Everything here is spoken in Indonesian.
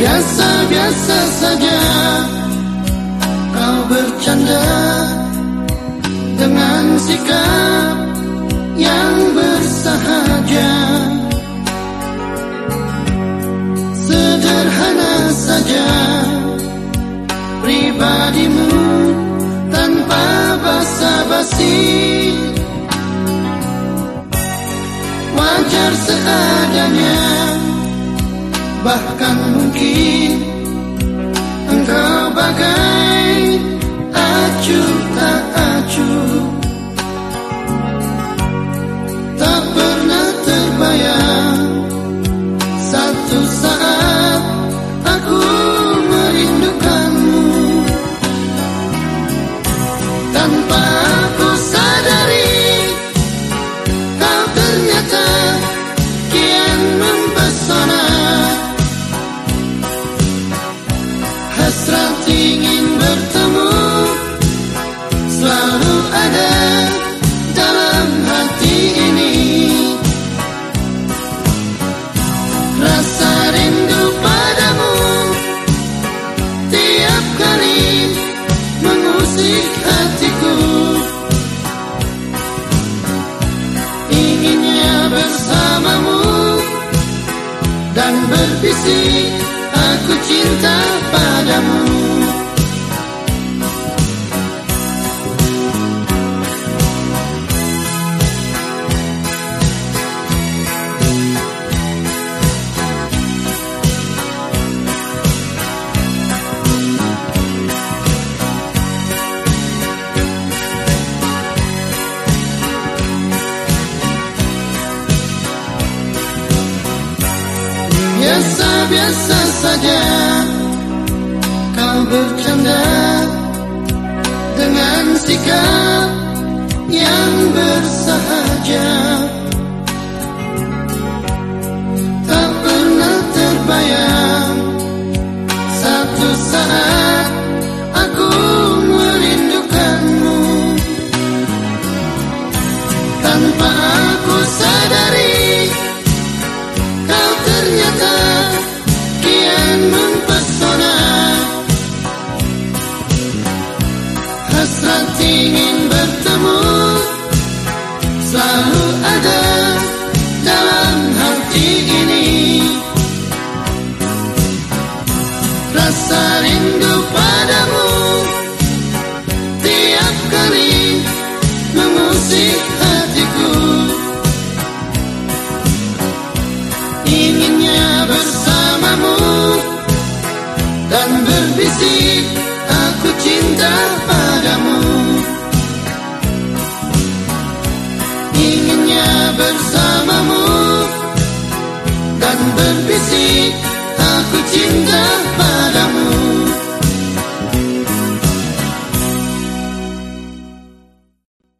biasa saja Kau bercanda Dengan sikap yang bersahaja. Sederhana saja Pribadimu tanpa basa-basi. Wajar seadanya Bahkan mungkin engkau bagai acuh tak acuh. Tak pernah terbayang Satu berbisik aku cinta Biasa-biasa saja. Kau bercanda Dengan sikap Yang bersahaja. Tak pernah terbayang Satu saat Aku merindukanmu. Tanpa aku sadari kasih aku cinta padamu. Inginnya bersamamu Dan berbisik aku cinta